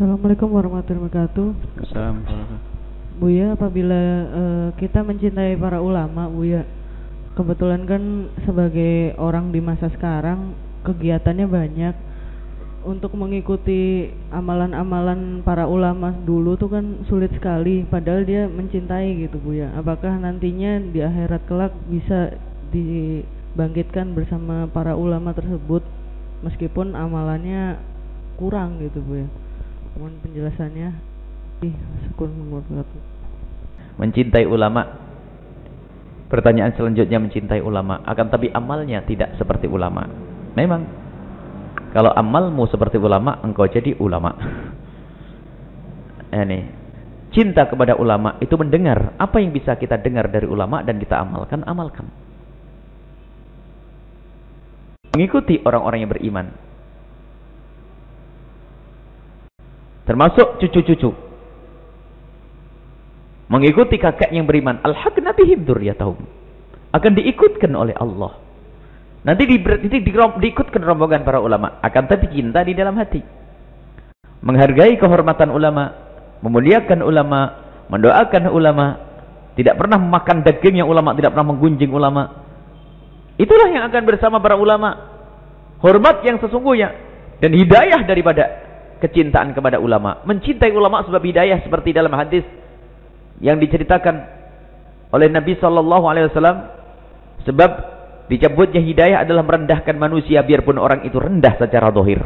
Assalamualaikum warahmatullahi wabarakatuh. Assalamualaikum. Buya, apabila eh, kita mencintai para ulama, Buya, kebetulan kan sebagai orang di masa sekarang kegiatannya banyak. Untuk mengikuti amalan-amalan para ulama dulu tuh kan sulit sekali, padahal dia mencintai gitu, Buya. Apakah nantinya di akhirat kelak bisa dibangkitkan bersama para ulama tersebut meskipun amalannya kurang gitu, Buya? Mohon penjelasannya. Syukur warahmatullahi Mencintai ulama. Pertanyaan selanjutnya mencintai ulama. Akan tapi amalnya tidak seperti ulama. Memang. Kalau amalmu seperti ulama, engkau jadi ulama. Ini. Cinta kepada ulama itu mendengar. Apa yang bisa kita dengar dari ulama dan kita amalkan, amalkan. Mengikuti orang-orang yang beriman. Termasuk cucu-cucu. Mengikuti kakek yang beriman. Al-haqna bihim dzurriyyatahum. Akan diikutkan oleh Allah. Nanti di, di, di, diikutkan rombongan para ulama. Akan tapi cinta di dalam hati. Menghargai kehormatan ulama. Memuliakan ulama. Mendoakan ulama. Tidak pernah memakan daging yang ulama. Tidak pernah menggunjing ulama. Itulah yang akan bersama para ulama. Hormat yang sesungguhnya. Dan hidayah daripada kecintaan kepada ulama. Mencintai ulama sebab hidayah seperti dalam hadis yang diceritakan oleh Nabi sallallahu alaihi wasallam sebab dicabutnya hidayah adalah merendahkan manusia biarpun orang itu rendah secara zahir.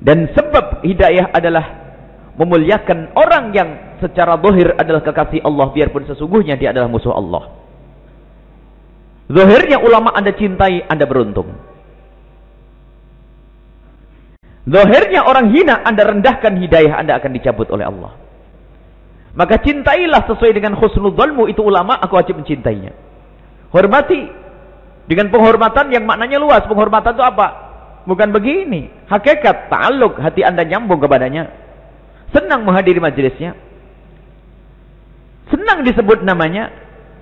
Dan sebab hidayah adalah memuliakan orang yang secara zahir adalah kekasih Allah biarpun sesungguhnya dia adalah musuh Allah. Zahirnya ulama Anda cintai, Anda beruntung. Zahirnya orang hina, Anda rendahkan hidayah, Anda akan dicabut oleh Allah. Maka cintailah sesuai dengan khusnul dhalmu, itu ulama, aku wajib mencintainya. Hormati. Dengan penghormatan yang maknanya luas. Penghormatan itu apa? Bukan begini. Hakikat, ta'aluk, hati Anda nyambung kepadanya. Senang menghadiri majelisnya. Senang disebut namanya.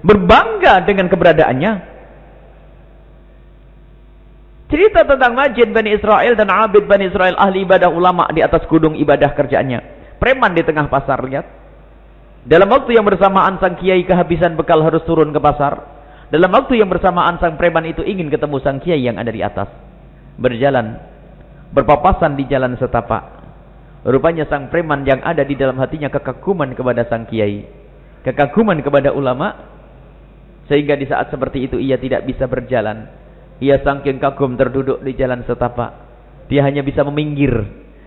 Berbangga dengan keberadaannya. Cerita tentang Majid Bani Israel dan Abid Bani Israel ahli ibadah ulama di atas gunung ibadah kerjaannya. Preman di tengah pasar lihat. Dalam waktu yang bersamaan sang kiai kehabisan bekal harus turun ke pasar. Dalam waktu yang bersamaan sang preman itu ingin ketemu sang kiai yang ada di atas. Berjalan. Berpapasan di jalan setapak. Rupanya sang preman yang ada di dalam hatinya kekaguman kepada sang kiai. Kekaguman kepada ulama. Sehingga di saat seperti itu ia tidak bisa berjalan. Ia sangking kagum terduduk di jalan setapak. Dia hanya bisa meminggir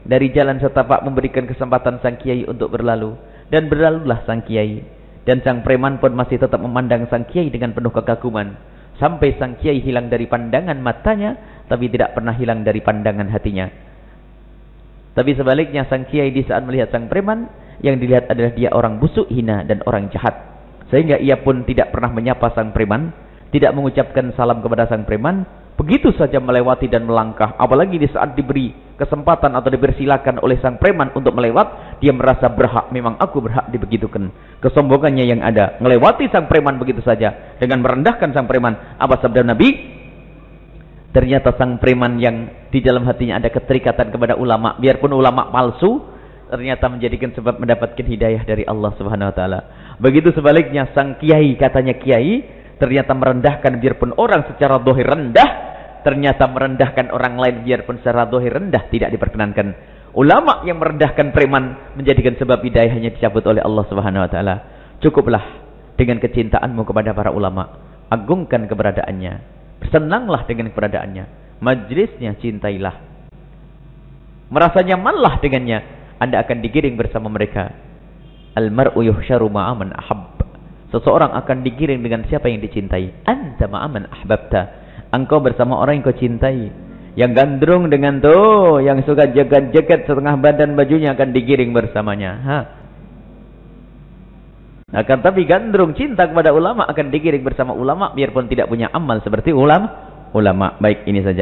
dari jalan setapak memberikan kesempatan sang kiai untuk berlalu. Dan berlalulah sang kiai. Dan sang preman pun masih tetap memandang sang kiai dengan penuh kekaguman. Sampai sang kiai hilang dari pandangan matanya. Tapi tidak pernah hilang dari pandangan hatinya. Tapi sebaliknya sang kiai di saat melihat sang preman. Yang dilihat adalah dia orang busuk, hina dan orang jahat. Sehingga ia pun tidak pernah menyapa sang preman tidak mengucapkan salam kepada sang preman, begitu saja melewati dan melangkah. Apalagi di saat diberi kesempatan atau dipersilakan oleh sang preman untuk melewat, dia merasa berhak, memang aku berhak dibegitukan. Kesombongannya yang ada, melewati sang preman begitu saja dengan merendahkan sang preman. Apa sabda Nabi? Ternyata sang preman yang di dalam hatinya ada keterikatan kepada ulama, biarpun ulama palsu, ternyata menjadikan sebab mendapatkan hidayah dari Allah Subhanahu wa taala. Begitu sebaliknya sang kiai katanya kiai ternyata merendahkan biarpun orang secara dohir rendah, ternyata merendahkan orang lain biarpun secara dohir rendah tidak diperkenankan. Ulama yang merendahkan preman menjadikan sebab hidayahnya dicabut oleh Allah Subhanahu wa taala. Cukuplah dengan kecintaanmu kepada para ulama. Agungkan keberadaannya. Senanglah dengan keberadaannya. Majlisnya cintailah. Merasa nyamanlah dengannya. Anda akan digiring bersama mereka. Al-mar'u yuhsyaru ma'aman. Seseorang akan digiring dengan siapa yang dicintai. Anta ma'aman ahbabta. Engkau bersama orang yang kau cintai. Yang gandrung dengan tuh, yang suka jagat-jagat setengah badan bajunya akan digiring bersamanya. Ha. Akan tapi gandrung cinta kepada ulama akan digiring bersama ulama biarpun tidak punya amal seperti ulama. Ulama baik ini saja.